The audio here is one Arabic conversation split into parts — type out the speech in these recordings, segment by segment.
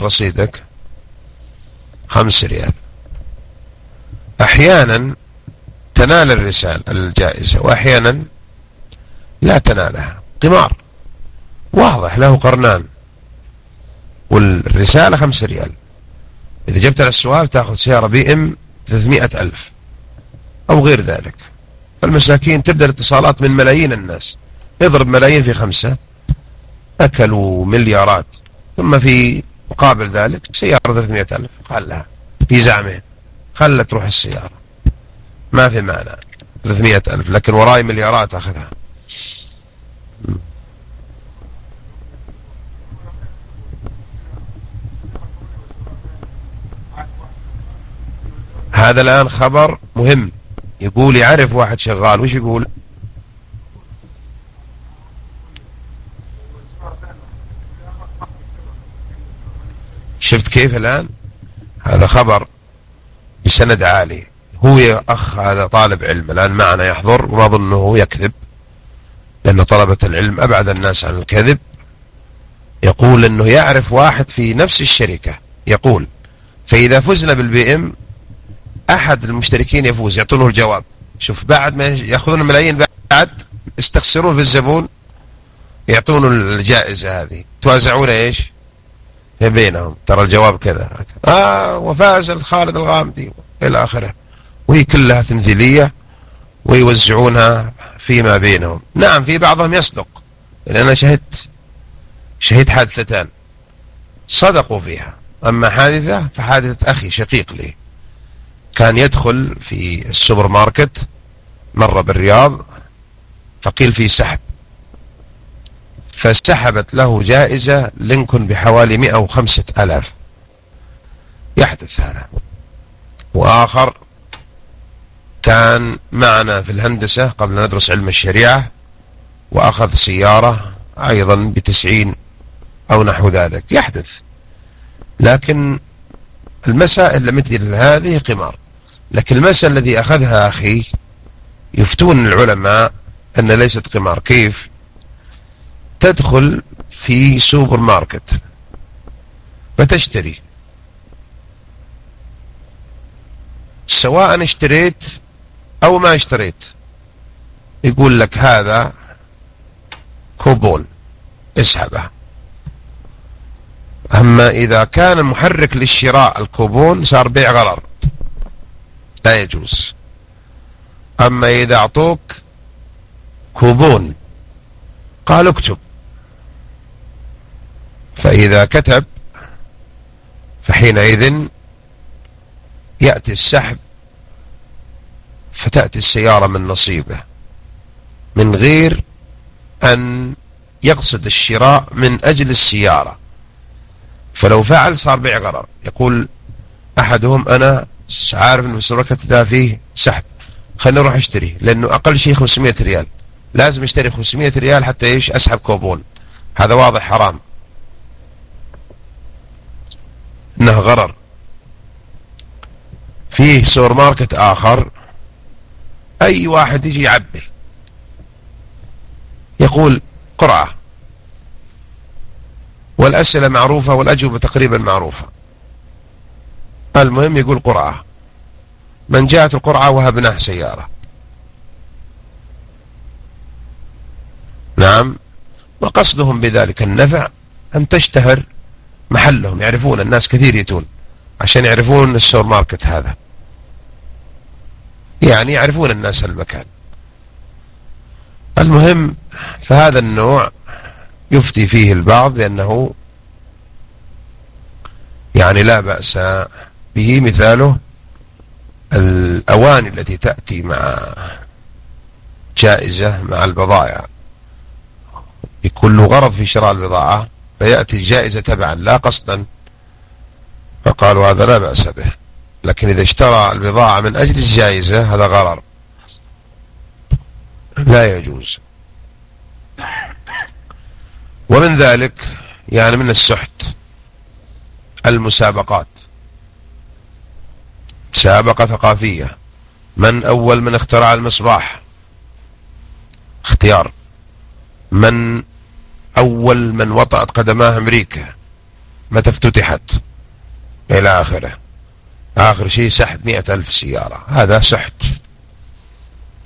رصيدك خمس ريال. أحيانا تنال الرسالة الجائزة وأحيانا لا تنالها. قمار. واضح له قرنان. والرسالة خمس ريال. إذا جبت على السؤال تأخذ سيارة بي إم 300 ألف أو غير ذلك. فالمساكين تبدأ الاتصالات من ملايين الناس. اضرب ملايين في خمسة. أكلوا مليارات. ثم في مقابل ذلك سيارة 300 ألف. قال لها في زعمة. خلت تروح السيارة. ما في معنى 300 ألف. لكن وراي مليارات أخذها. هذا الآن خبر مهم. يقول يعرف واحد شغال. وش يقول؟ شفت كيف الآن؟ هذا خبر بسند عالي. هو يا أخ هذا طالب علم الآن معنا يحضر وما أظنه يكذب لأن طلبة العلم أبعد الناس عن الكذب. يقول أنه يعرف واحد في نفس الشركة يقول فإذا فزنا بالبي إم أحد المشتركين يفوز يعطونه الجواب. شوف بعد ما يأخذون الملايين بعد يستخسرون في الزبون يعطونه الجائزة هذه. توازعون إيش؟ بينهم ترى الجواب كذا. آه وفاز الخالد الغامدي إلى آخره. وهي كلها تمثيلية ويوزعونها فيما بينهم. نعم في بعضهم يصدق. لأن أنا شهدت. شهدت حادثتان. صدقوا فيها. أما حادثة فحادثة أخي شقيق لي. كان يدخل في السوبر ماركت مر بالرياض فقيل في سحب. فسحبت له جائزة لينكن بحوالي 105 ألاف. يحدث هذا. وآخر كان معنا في الهندسة قبل ندرس علم الشريعة وأخذ سيارة أيضا بتسعين أو نحو ذلك. يحدث. لكن المسائل مثل هذه قمار. لكن المسألة الذي أخذها أخي يفتون العلماء أن ليست قمار. كيف؟ تدخل في سوبر ماركت فتشتري. سواء اشتريت أو ما اشتريت. يقول لك هذا كوبون. اسحبه. أما إذا كان المحرك للشراء الكوبون صار بيع غرر. لا يجوز. أما إذا أعطوك كوبون. قال اكتب. فإذا كتب فحينئذ يأتي السحب فتأتي السيارة من نصيبه من غير أن يقصد الشراء من أجل السيارة. فلو فعل صار بيع غرر. يقول أحدهم أنا عارف أن الشركة ذا فيه سحب خليني أروح أشتري لأنه أقل شيء 500 ريال. لازم أشتري 500 ريال حتى إيش؟ أسحب كوبون. هذا واضح حرام. إنه غرر. فيه سوبر ماركت آخر. أي واحد يجي يعبي. يقول قرعة. والأسئلة معروفة والأجوبة تقريبا معروفة. المهم يقول قرعة. من جاءت القرعة وهبناه سيارة. نعم. وقصدهم بذلك النفع أن تشتهر محلهم يعرفون الناس كثير يتون عشان يعرفون السور ماركت هذا. يعني يعرفون الناس المكان. المهم فهذا النوع يفتي فيه البعض بأنه يعني لا بأس به مثاله الأواني التي تأتي مع جائزة مع البضائع. له غرض في شراء البضاعة فيأتي الجائزة تبعا لا قصدا. فقالوا هذا لا بأس به. لكن إذا اشترى البضاعة من أجل الجائزة هذا غرر. لا يجوز. ومن ذلك يعني من السحت المسابقات. مسابقة ثقافية. من أول من اخترع المصباح؟ اختيار. من أول من وطأت قدماه أمريكا متى افتتحت إلى آخره. آخر شيء سحب مئة ألف سيارة. هذا سحت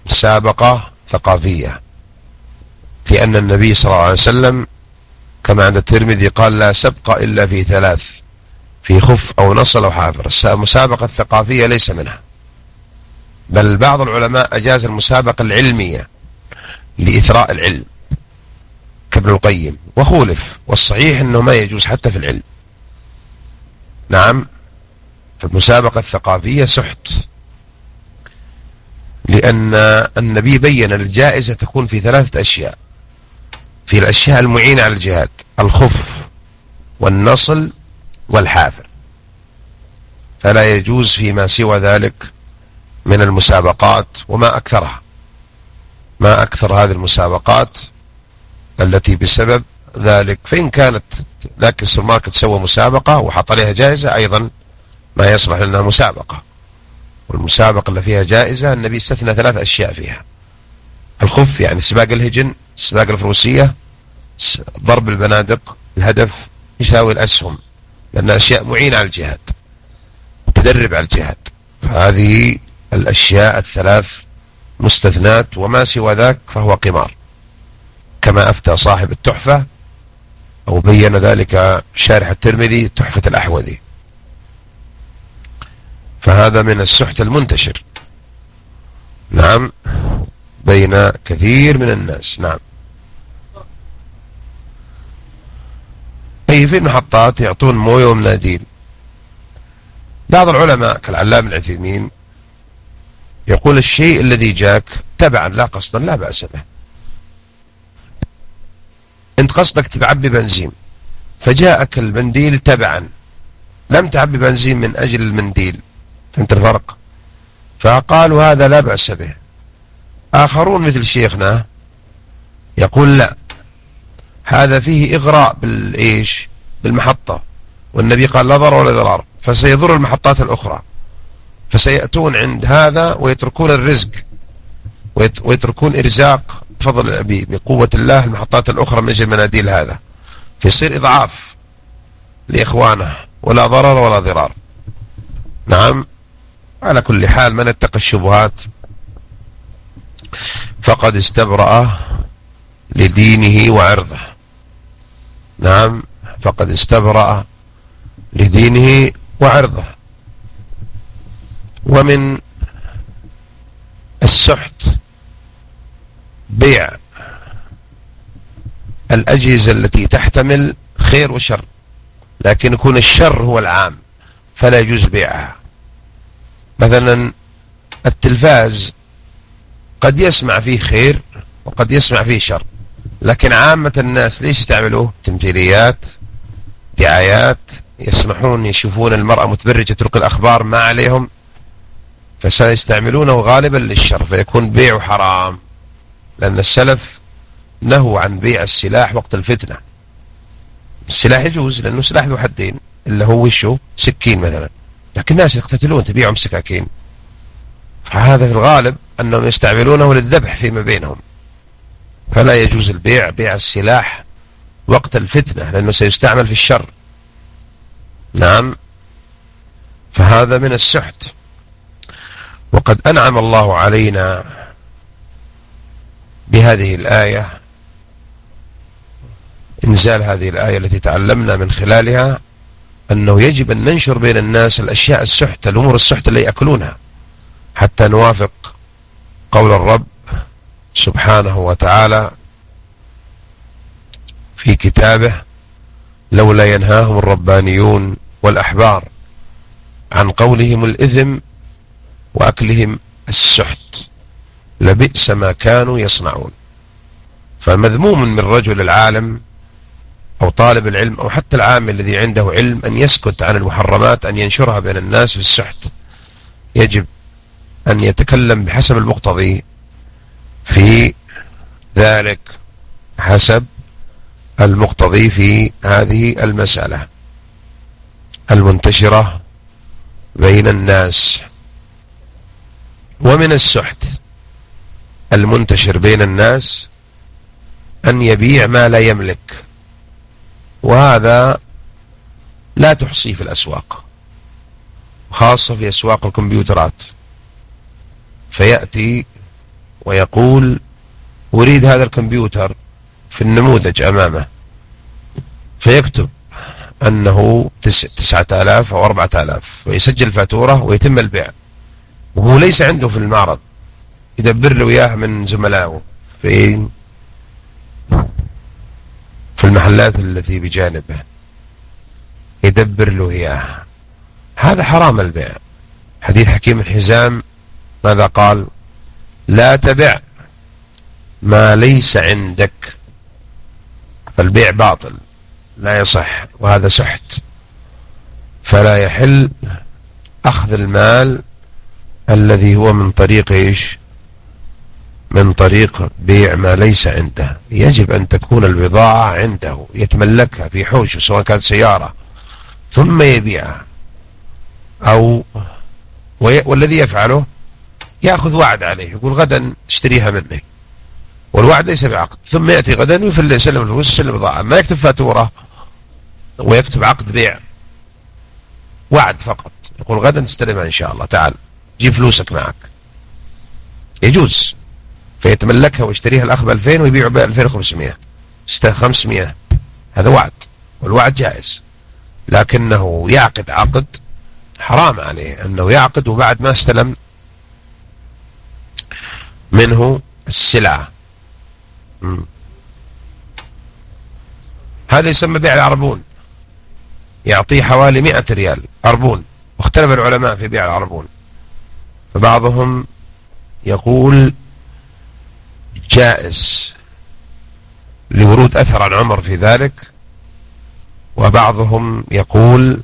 مسابقة ثقافية. في أن النبي صلى الله عليه وسلم كما عند الترمذي قال لا سبق إلا في ثلاث في خف أو نصل أو حافر. المسابقة الثقافية ليس منها. بل بعض العلماء أجاز المسابقة العلمية لإثراء العلم. كابن القيم وخولف والصحيح أنه ما يجوز حتى في العلم. نعم فالمسابقة الثقافية سحت لأن النبي بين الجائزة تكون في ثلاثة أشياء. في الأشياء المعينة على الجهاد الخف والنصل والحافر. فلا يجوز فيما سوى ذلك من المسابقات وما أكثرها. ما أكثر هذه المسابقات التي بسبب ذلك. فإن كانت ذاك السوبر ماركت سوى مسابقة وحط عليها جائزة أيضا ما يصلح لأنها مسابقة. والمسابقة اللي فيها جائزة النبي استثنى ثلاث أشياء فيها. الخف يعني سباق الهجن سباق الفروسية ضرب البنادق الهدف يساوي الأسهم. لأن أشياء معينة على الجهاد تدرب على الجهاد. فهذه الأشياء الثلاث مستثنات وما سوى ذاك فهو قمار. كما أفتى صاحب التحفة أو بين ذلك شارح الترمذي تحفة الأحوذي. فهذا من السحت المنتشر. نعم بين كثير من الناس. نعم. أي في المحطات يعطون موية ومناديل. بعض العلماء كالعلام العثيمين يقول الشيء الذي جاك تبعا لا قصدا لا بأس به. انت قصدك تعبي بنزين. فجاءك المنديل تبعا. لم تعبي بنزين من أجل المنديل. فهمت الفرق؟ فقالوا هذا لا بأس به. آخرون مثل شيخنا يقول لا. هذا فيه إغراء بالإيش؟ بالمحطة. والنبي قال لا ضرر ولا ضرار. فسيضر المحطات الأخرى. فسيأتون عند هذا ويتركون الرزق. ويتركون إرزاق بفضل بقوة الله المحطات الأخرى من أجل مناديل هذا. فيصير إضعاف لإخوانه ولا ضرر ولا ضرار. نعم على كل حال من اتقى الشبهات فقد استبرأ لدينه وعرضه. نعم فقد استبرأ لدينه وعرضه. ومن السحت بيع الأجهزة التي تحتمل خير وشر لكن يكون الشر هو العام فلا يجوز بيعها. مثلا التلفاز قد يسمع فيه خير وقد يسمع فيه شر لكن عامة الناس ليش يستعملوه؟ تمثيليات دعايات يسمحون يشوفون المرأة متبرجة تلقي الأخبار ما عليهم فسيستعملونه غالبا للشر فيكون بيع حرام. لأن السلف نهوا عن بيع السلاح وقت الفتنة. السلاح يجوز لأنه سلاح ذو حدين إلا هو وشه سكين مثلا. لكن الناس يقتتلون تبيعهم سكاكين. فهذا في الغالب أنهم يستعملونه للذبح فيما بينهم. فلا يجوز البيع بيع السلاح وقت الفتنة لأنه سيستعمل في الشر. نعم. فهذا من السحت. وقد أنعم الله علينا بهذه الآية إنزال هذه الآية التي تعلمنا من خلالها أنه يجب أن ننشر بين الناس الأشياء السحت الأمور السحت اللي يأكلونها حتى نوافق قول الرب سبحانه وتعالى في كتابه لولا ينهاهم الربانيون والأحبار عن قولهم الإثم وأكلهم السحت لبئس ما كانوا يصنعون. فمذموم من رجل العالم أو طالب العلم أو حتى العام الذي عنده علم أن يسكت عن المحرمات أن ينشرها بين الناس في السحت. يجب أن يتكلم بحسب المقتضي في ذلك حسب المقتضي في هذه المسألة المنتشرة بين الناس. ومن السحت المنتشر بين الناس أن يبيع ما لا يملك وهذا لا تحصيه في الأسواق خاصة في أسواق الكمبيوترات. فيأتي ويقول أريد هذا الكمبيوتر في النموذج أمامه فيكتب أنه تسعة آلاف أو أربعة آلاف ويسجل فاتورة ويتم البيع. وهو ليس عنده في المعرض. يدبر له إياه من زملائه في في المحلات التي بجانبه. يدبر له إياه هذا حرام البيع. حديث حكيم الحزام ماذا قال؟ لا تبع ما ليس عندك. فالبيع باطل. لا يصح. وهذا سحت. فلا يحل أخذ المال الذي هو من طريق إيش؟ من طريق بيع ما ليس عنده. يجب أن تكون البضاعة عنده يتملكها في حوشه سواء كانت سيارة ثم يبيعها. أو والذي يفعله يأخذ وعد عليه يقول غدا اشتريها مني. والوعد ليس بعقد. ثم يأتي غدا ويسلم الفلوس يسلم البضاعة. ما يكتب فاتورة ويكتب عقد بيع. وعد فقط. يقول غدا تستلمها إن شاء الله. تعال جيب فلوسك معك. يجوز. فيتملكها ويشتريها الأخ ب 2000 ويبيعه ب 2500 500 هذا وعد والوعد جائز. لكنه يعقد عقد حرام عليه أنه يعقد وبعد ما استلم منه السلعة. هذا يسمى بيع العربون. يعطيه حوالي مئة ريال عربون. واختلف العلماء في بيع العربون. فبعضهم يقول جائز لورود أثر عن عمر في ذلك وبعضهم يقول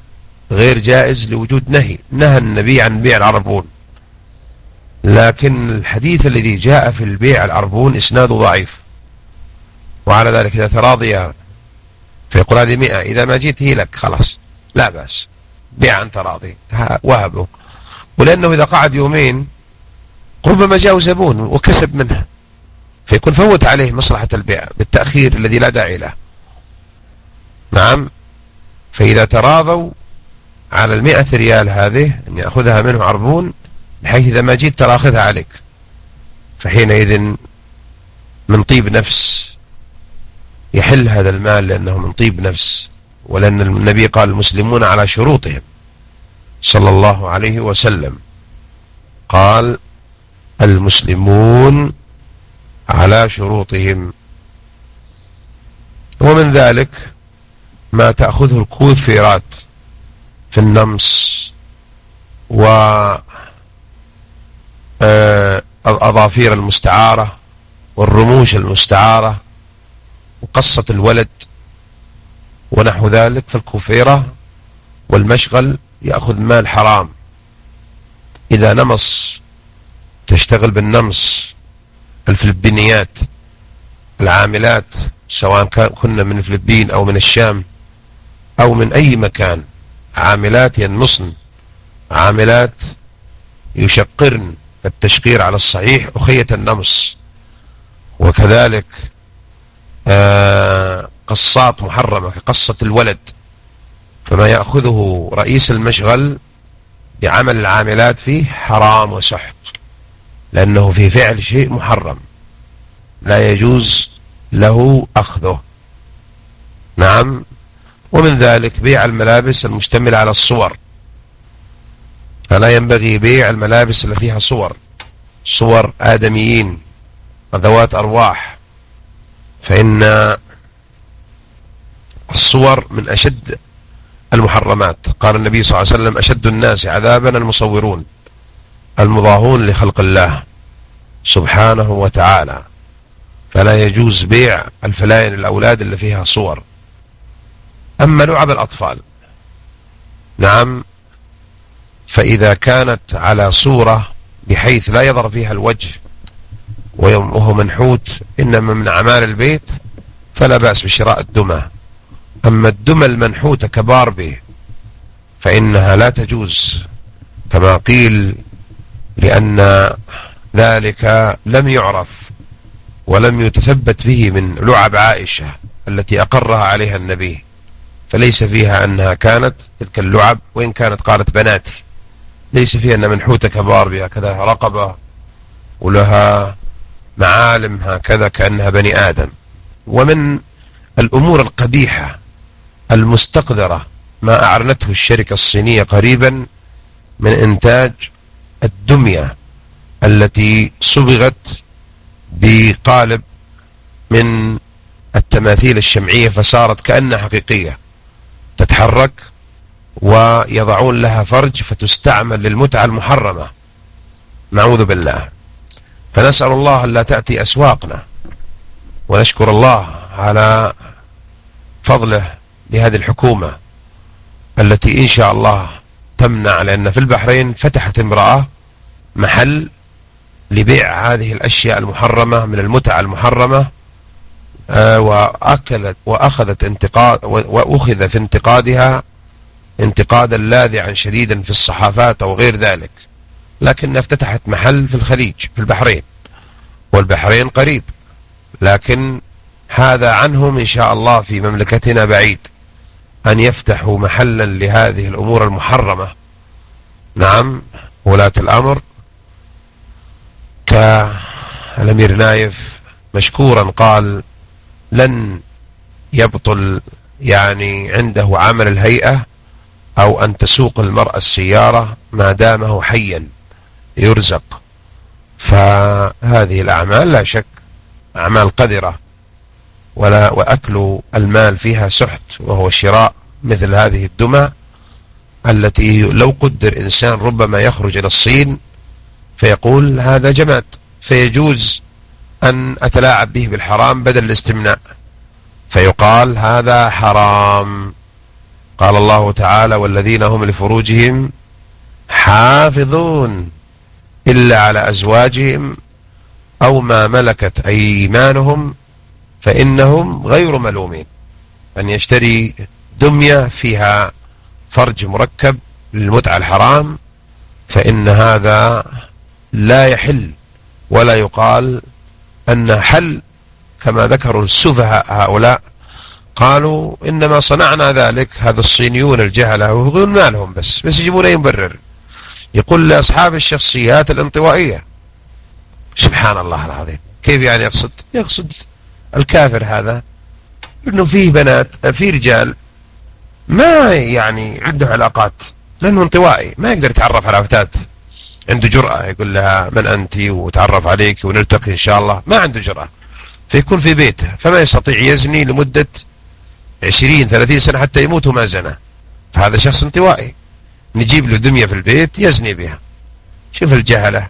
غير جائز لوجود نهي نهى النبي عن بيع العربون. لكن الحديث الذي جاء في البيع العربون إسناده ضعيف. وعلى ذلك إذا تراضي فيقول هذه مئة إذا ما هي لك خلاص لا بأس. بيع عن تراضي. وهبه ولأنه إذا قعد يومين ربما جاء زبون وكسب منه فيكون فوت عليه مصلحة البيع بالتأخير الذي لا داعي له. نعم. فإذا تراضوا على المئة ريال هذه أن يأخذها منه عربون بحيث إذا ما جيت ترى أخذها عليك. فحينئذ من طيب نفس يحل هذا المال لأنه من طيب نفس ولأن النبي قال المسلمون على شروطهم. صلى الله عليه وسلم. قال المسلمون على شروطهم. ومن ذلك ما تأخذه الكوفيرات في النمس و آه، الأظافير المستعارة والرموش المستعارة وقصة الولد ونحو ذلك. فالكوفيرة والمشغل يأخذ مال حرام. إذا نمص تشتغل بالنمص الفلبينيات العاملات سواء كنا من الفلبين أو من الشام أو من أي مكان. عاملات ينمصن عاملات يشقرن التشقير على الصحيح أخية النمص. وكذلك آه، قصات محرمة كقصة الولد. فما يأخذه رئيس المشغل بعمل العاملات فيه حرام وسحت. لأنه في فعل شيء محرم. لا يجوز له أخذه. نعم. ومن ذلك بيع الملابس المشتملة على الصور. فلا ينبغي بيع الملابس اللي فيها صور. صور آدميين وذوات أرواح. فإن الصور من أشد المحرمات. قال النبي صلى الله عليه وسلم أشد الناس عذابا المصورون. المضاهون لخلق الله سبحانه وتعالى. فلا يجوز بيع الفلاين الأولاد اللي فيها صور. أما لعب الأطفال. نعم فإذا كانت على صورة بحيث لا يظهر فيها الوجه وهو منحوت إنما من أعمال البيت فلا بأس بشراء الدمى. أما الدمى المنحوتة كباربي فإنها لا تجوز. كما قيل لأن ذلك لم يعرف ولم يتثبت به من لعب عائشة التي أقرها عليها النبي فليس فيها أنها كانت تلك اللعب وإن كانت قالت بناتي. ليس فيها أن منحوتة كبار بهكذا رقبة ولها معالم هكذا كأنها بني آدم. ومن الأمور القبيحة المستقذرة ما أعلنته الشركة الصينية قريبا من إنتاج الدمية التي صبغت بقالب من التماثيل الشمعية فصارت كأنها حقيقية تتحرك ويضعون لها فرج فتستعمل للمتعة المحرمة. نعوذ بالله. فنسأل الله لا تأتي أسواقنا ونشكر الله على فضله لهذه الحكومة التي إن شاء الله تمنع لأن في البحرين فتحت امرأة محل لبيع هذه الأشياء المحرمة من المتعة المحرمة آه، وأكلت وأخذت انتقاد وأخذ في انتقادها انتقادا لاذعا شديدا في الصحافات أو غير ذلك. لكنها افتتحت محل في الخليج في البحرين والبحرين قريب. لكن هذا عنهم إن شاء الله في مملكتنا بعيد. أن يفتحوا محلا لهذه الأمور المحرمة. نعم ولاة الأمر كالأمير نايف مشكورا قال لن يبطل يعني عنده عمل الهيئة أو أن تسوق المرأة السيارة ما دامه حيا يرزق. فهذه الأعمال لا شك أعمال قذرة. ولا وأكل المال فيها سحت وهو شراء مثل هذه الدمى التي لو قدر إنسان ربما يخرج إلى الصين فيقول هذا جماد. فيجوز أن أتلاعب به بالحرام بدل الاستمناء. فيقال هذا حرام. قال الله تعالى والذين هم لفروجهم حافظون إلا على أزواجهم أو ما ملكت أيمانهم فإنهم غير ملومين. أن يشتري دمية فيها فرج مركب للمتعة الحرام فإن هذا لا يحل ولا يقال أن حل كما ذكروا السفهاء هؤلاء قالوا إنما صنعنا ذلك هذا الصينيون الجهلة ويقولون ما لهم بس بس يجيبون أي مبرر يقول لأصحاب الشخصيات الانطوائية سبحان الله العظيم. كيف يعني يقصد؟ يقصد الكافر هذا إنه فيه بنات في رجال ما يعني عنده علاقات لأنه انطوائي ما يقدر يتعرف على فتاة عنده جرأة يقول لها من أنت وتعرف عليك ونلتقي إن شاء الله. ما عنده جرأة. فيكون في بيته فما يستطيع يزني لمدة عشرين ثلاثين سنة حتى يموت وما زنى. فهذا شخص انطوائي. نجيب له دمية في البيت يزني بها. شوف الجهلة.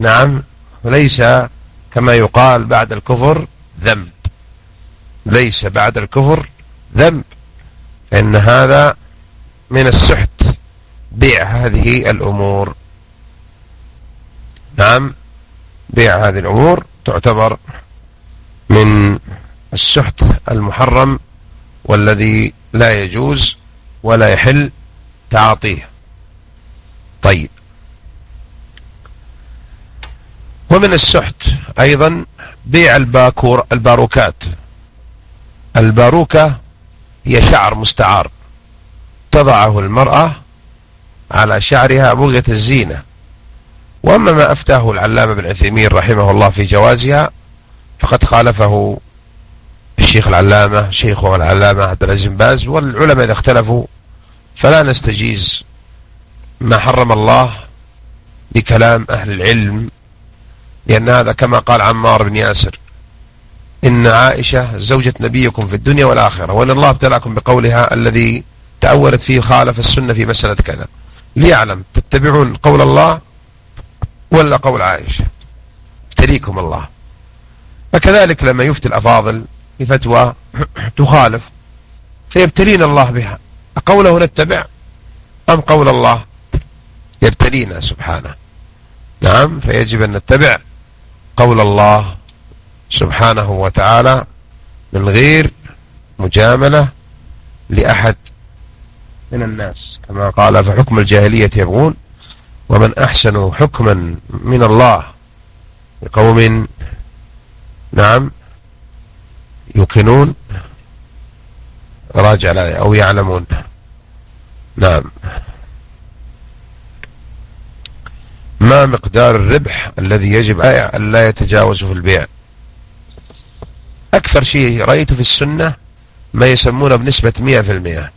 نعم وليس كما يقال بعد الكفر ذنب. ليس بعد الكفر ذنب. فإن هذا من السحت بيع هذه الأمور. نعم بيع هذه الأمور تعتبر من السحت المحرم والذي لا يجوز ولا يحل تعاطيه. طيب. ومن السحت أيضا بيع الباكور الباروكات. الباروكة هي شعر مستعار. تضعه المرأة على شعرها بغية الزينة. وأما ما أفتاه العلامة بن عثيمين رحمه الله في جوازها فقد خالفه الشيخ العلامة شيخه العلامة عبد العزيز باز والعلماء إذا اختلفوا فلا نستجيز ما حرم الله بكلام أهل العلم لأن هذا كما قال عمار بن ياسر إن عائشة زوجة نبيكم في الدنيا والآخرة وأن الله ابتلاكم بقولها الذي تأولت فيه خالف السنة في مسألة كذا. ليعلم تتبعون قول الله ولا قول عائشة؟ ابتليكم الله. فكذلك لما يفتي الأفاضل بفتوى تخالف فيبتلين الله بها. أقوله نتبع أم قول الله؟ يبتلينا سبحانه. نعم فيجب أن نتبع قول الله سبحانه وتعالى من غير مجاملة لأحد من الناس كما قال فحكم الجاهلية يبغون ومن أحسن حكما من الله لقوم نعم يوقنون راجع أو يعلمون. نعم. ما مقدار الربح الذي يجب أن لا يتجاوز في البيع. أكثر شيء رأيته في السنة ما يسمونه بنسبة مئة في المئة.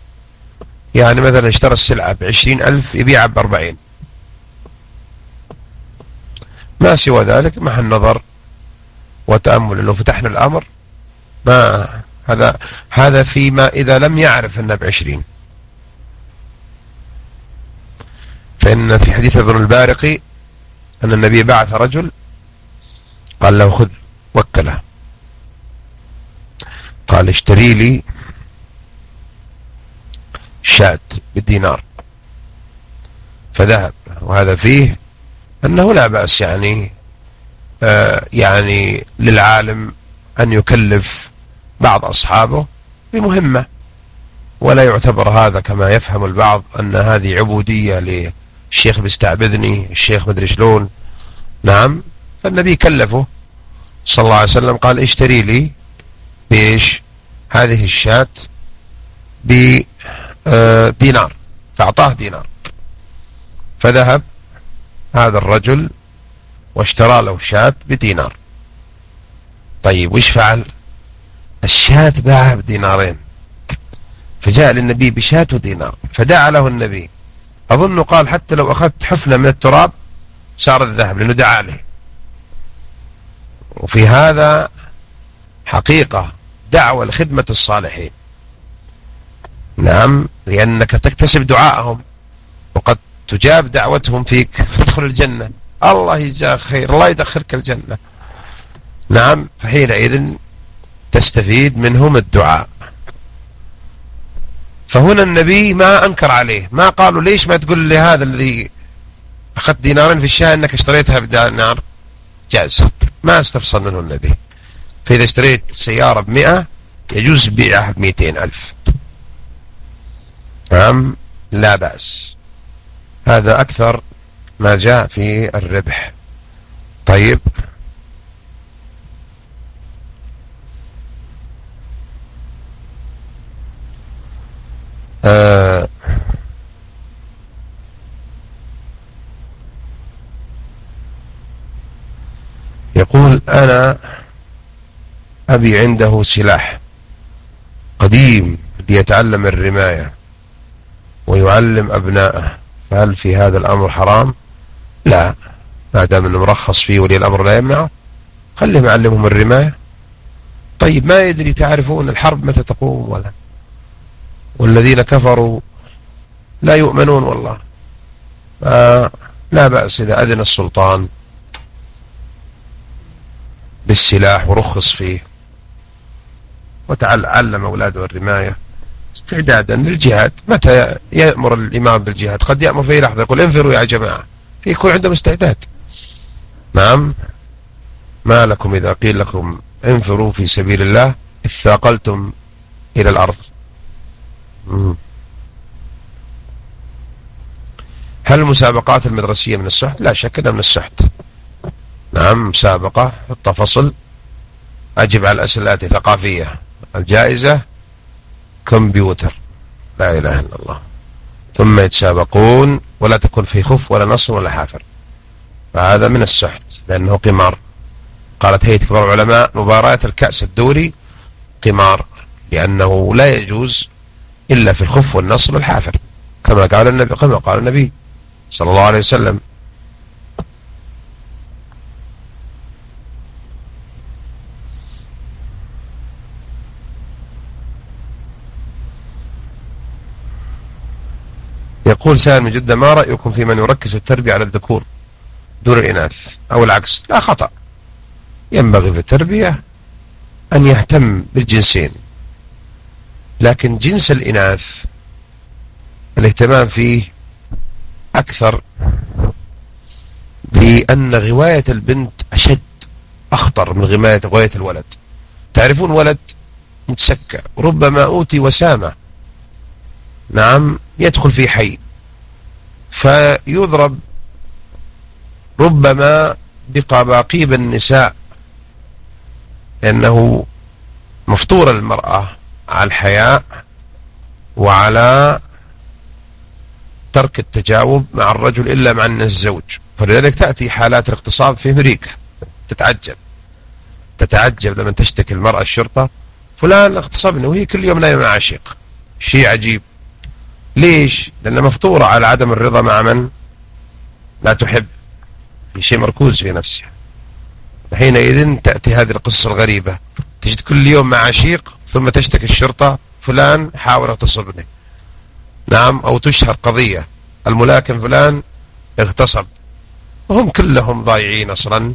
يعني مثلا اشترى السلعة بعشرين ألف يبيعها بأربعين. ما سوى ذلك؟ مع النظر وتأمل لو فتحنا الأمر. ما هذا هذا فيما إذا لم يعرف أنه بعشرين. فإن في حديث ابن البارقي أن النبي بعث رجل قال له خذ وكلة. قال اشتري لي شاة بالدينار. فذهب. وهذا فيه أنه لا بأس يعني آه يعني للعالم أن يكلف بعض أصحابه بمهمة. ولا يعتبر هذا كما يفهم البعض أن هذه عبودية للشيخ بيستعبدني الشيخ مدري شلون. نعم. فالنبي كلفه. صلى الله عليه وسلم قال اشتري لي بإيش هذه الشاة بدينار فأعطاه دينار. فذهب هذا الرجل واشترى له شاة بدينار. طيب وش فعل؟ الشاة باعها بدينارين. فجاء للنبي بشاة ودينار. فدعا له النبي. أظن قال حتى لو أخذت حفنة من التراب صار الذهب لأنه دعا له. وفي هذا حقيقة دعوة لخدمة الصالحين. نعم لأنك تكتسب دعائهم وقد تجاب دعوتهم فيك فتدخل الجنة. الله يجزاك خير الله يدخلك الجنة. نعم فحينئذ تستفيد منهم الدعاء. فهنا النبي ما أنكر عليه ما قالوا ليش ما تقول لي هذا الذي أخذت دينارين في الشاة أنك اشتريتها بدينار؟ جاز. ما استفصل منه النبي. فإذا اشتريت سيارة بمئة يجوز بيعها بمئتين ألف. نعم؟ لا بأس. هذا أكثر ما جاء في الربح. طيب آه يقول أنا أبي عنده سلاح قديم ليتعلم الرماية ويعلم أبنائه فهل في هذا الأمر حرام؟ لا ما دام أنه مرخص فيه ولي الأمر لا يمنعه. خليهم يعلمهم الرماية. طيب ما يدري تعرفون الحرب متى تقوم ولا؟ والذين كفروا لا يؤمنون والله. لا بأس إذا أذن السلطان بالسلاح ورخص فيه. وتعلم أولاده الرماية. استعدادا للجهاد. متى يأمر الإمام بالجهاد؟ قد يأمر في لحظة يقول انفروا يا جماعة. فيكون عندهم استعداد. نعم. ما لكم إذا قيل لكم انفروا في سبيل الله اثاقلتم إلى الأرض. هل المسابقات المدرسية من السحت؟ لا شك أنها من السحت. نعم مسابقة حط فصل أجب على الأسئلة ثقافية. الجائزة كمبيوتر. لا إله إلا الله. ثم يتسابقون ولا تكون في خف ولا نصر ولا حافر. فهذا من السحت لأنه قمار. قالت هيئة كبار العلماء مباراة الكأس الدوري قمار لأنه لا يجوز إلا في الخف والنصر والحافر كما قال النبي كما قال النبي صلى الله عليه وسلم. يقول سائل من جدة ما رأيكم في من يركز التربية على الذكور دون الإناث أو العكس؟ لا خطأ. ينبغي في التربية أن يهتم بالجنسين لكن جنس الإناث الاهتمام فيه أكثر لأن غواية البنت أشد أخطر من غواية غواية الولد. تعرفون ولد متسكى ربما أوتي وسامة. نعم يدخل في حي. فيضرب ربما بقباقيب النساء لأنه مفطور المرأة على الحياء وعلى ترك التجاوب مع الرجل إلا مع الزوج. فلذلك تأتي حالات الاغتصاب في أمريكا. تتعجب. تتعجب لما تشتكي المرأة الشرطة فلان اغتصبني وهي كل يوم نايمة مع عشيق. شيء عجيب. ليش؟ لأنها مفطورة على عدم الرضا مع من؟ لا تحب. في شيء مركوز في نفسها. حينئذ تأتي هذه القصة الغريبة. تجد كل يوم مع عشيق ثم تشتكي الشرطة فلان حاول اغتصبني نعم أو تشهر قضية. الملاكم فلان اغتصب. وهم كلهم ضايعين أصلا.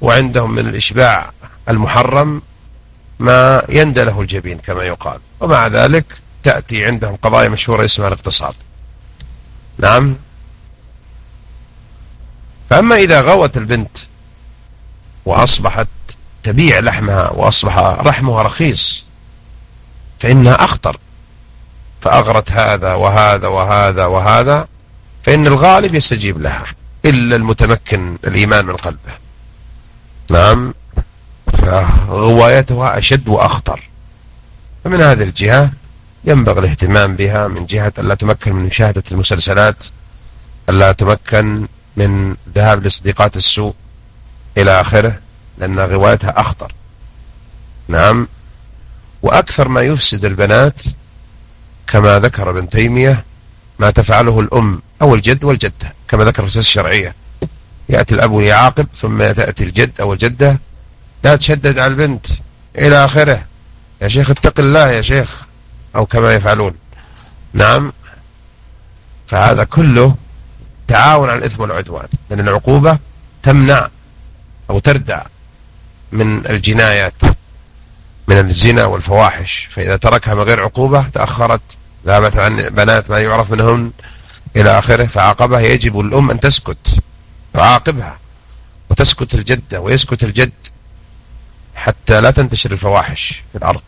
وعندهم من الإشباع المحرم ما يندى له الجبين كما يقال. ومع ذلك تأتي عندهم قضايا مشهورة اسمها الاغتصاب نعم. فأما إذا غوت البنت وأصبحت تبيع لحمها وأصبح رحمها رخيص فإنها أخطر. فأغرت هذا وهذا وهذا وهذا فإن الغالب يستجيب لها إلا المتمكن الإيمان من قلبه. نعم. فغوايتها أشد وأخطر. فمن هذه الجهة ينبغي الاهتمام بها من جهة ألا تمكن من مشاهدة المسلسلات ألا تمكن من ذهاب لصديقات السوء إلى آخره لأن غوايتها أخطر. نعم. وأكثر ما يفسد البنات كما ذكر ابن تيمية ما تفعله الأم أو الجد والجدة كما ذكر في الشرعية. يأتي الأب ليعاقب ثم تأتي الجد أو الجدة لا تشدد على البنت إلى آخره. يا شيخ اتق الله يا شيخ. أو كما يفعلون. نعم. فهذا كله تعاون على الإثم والعدوان. لأن العقوبة تمنع أو تردع من الجنايات من الزنا والفواحش. فإذا تركها من غير عقوبة تأخرت ذهبت عن بنات ما يعرف منهن إلى آخره فعاقبها يجب الأم أن تسكت تعاقبها وتسكت الجدة ويسكت الجد حتى لا تنتشر الفواحش في الأرض.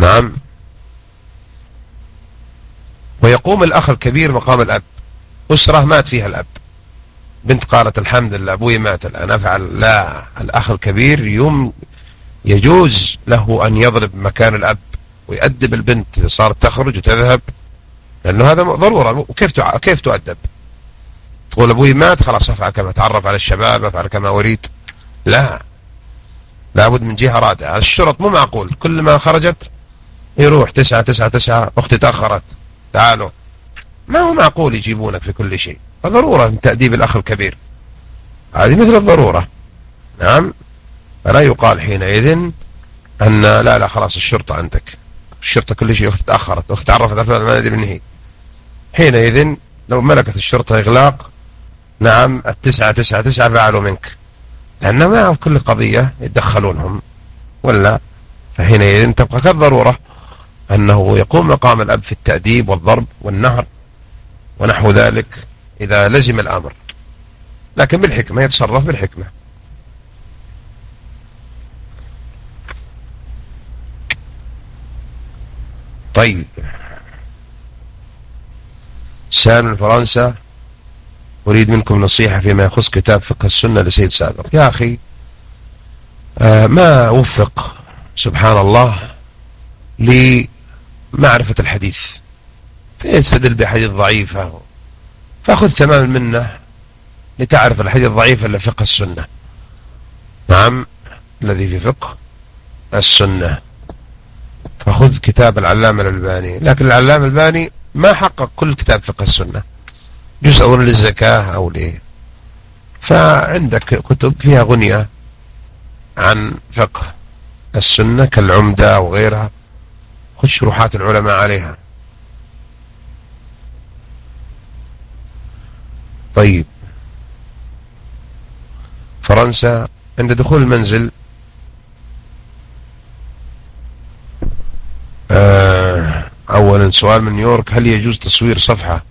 نعم. ويقوم الأخ الكبير مقام الأب. أسرة مات فيها الأب. بنت قالت الحمد لله أبوي مات الآن. أفعل لا الأخ الكبير يوم يجوز له أن يضرب مكان الأب ويؤدب البنت. إذا صارت تخرج وتذهب لأنه هذا ضرورة. وكيف كيف تؤدب؟ تقول أبوي مات خلاص أفعل كما أتعرف على الشباب أفعل كما أريد. لا. لابد من جهة رادعة. الشرط مو معقول. كل ما خرجت يروح تسعة تسعة تسعة. أختي تأخرت. تعالوا. ما هو معقول يجيبونك في كل شيء؟ فضرورة من تأديب الأخ الكبير. هذه مثل الضرورة. نعم. فلا يقال حينئذ أن لا لا خلاص الشرطة عندك. الشرطة كل شيء أخت تأخرت. أخت تعرفت على فلان ما ندري من هي. حينئذ لو ملكت الشرطة إغلاق نعم التسعة تسعة تسعة فعلوا منك. لأن ما في كل قضية يتدخلونهم. ولا؟ فحينئذ تبقى كالضرورة. أنه يقوم مقام الأب في التأديب والضرب والنهر ونحو ذلك إذا لزم الأمر. لكن بالحكمة يتصرف بالحكمة. طيب. سام من فرنسا أريد منكم نصيحة فيما يخص كتاب فقه السنة لسيد سابق. يا أخي آه ما وفق سبحان الله لمعرفة الحديث. فيستدل بحديث ضعيفة فأخذ تمام منه لتعرف الحديث الضعيف إلا فقه السنة. نعم الذي في فقه السنة. فخذ كتاب العلامة الألباني. لكن العلامة الألباني ما حقق كل كتاب فقه السنة. جزء للزكاة أو ليه فعندك كتب فيها غنية عن فقه السنة كالعمدة وغيرها. خذ شروحات العلماء عليها. طيب. فرنسا عند دخول المنزل. آه، أولا سؤال من نيويورك. هل يجوز تصوير صفحة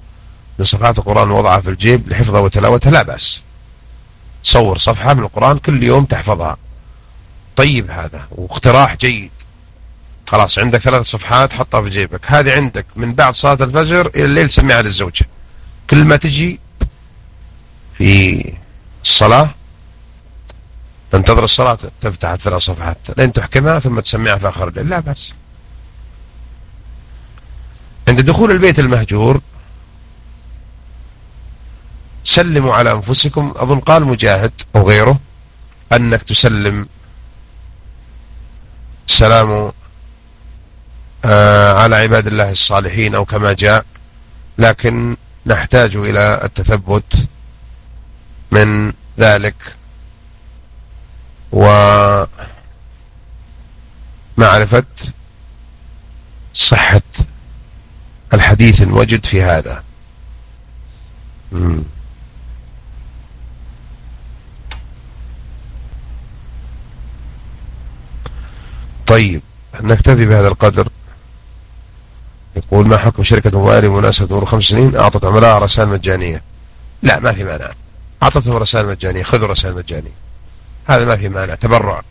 من صفحات القرآن ووضعها في الجيب لحفظها وتلاوتها؟ لا بأس. صور صفحة من القرآن كل يوم تحفظها. طيب هذا واقتراح جيد. خلاص عندك ثلاث صفحات حطها في جيبك. هذه عندك من بعد صلاة الفجر إلى الليل سمعها للزوجة. كل ما تجي في الصلاة تنتظر الصلاة تفتح الثلاث صفحات. لين تحكمها ثم تسمعها في آخر الليل. لا بأس. عند دخول البيت المهجور سلموا على أنفسكم. أظن قال مجاهد أو غيره أنك تسلم. سلام على عباد الله الصالحين أو كما جاء لكن نحتاج إلى التثبت من ذلك ومعرفة صحة الحديث الوجد في هذا. طيب نكتفي بهذا القدر. يقول ما حكم شركة موبايل بمناسبة مرور خمس سنين؟ أعطت عملاء رسائل مجانية. لا ما في مانع. أعطتهم رسائل مجانية خذوا رسائل مجانية. هذا ما في مانع. تبرع.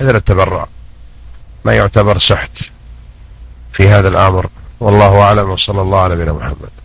هذا التبرع ما يعتبر سحت في هذا الأمر. والله أعلم وصلى الله على نبينا محمد.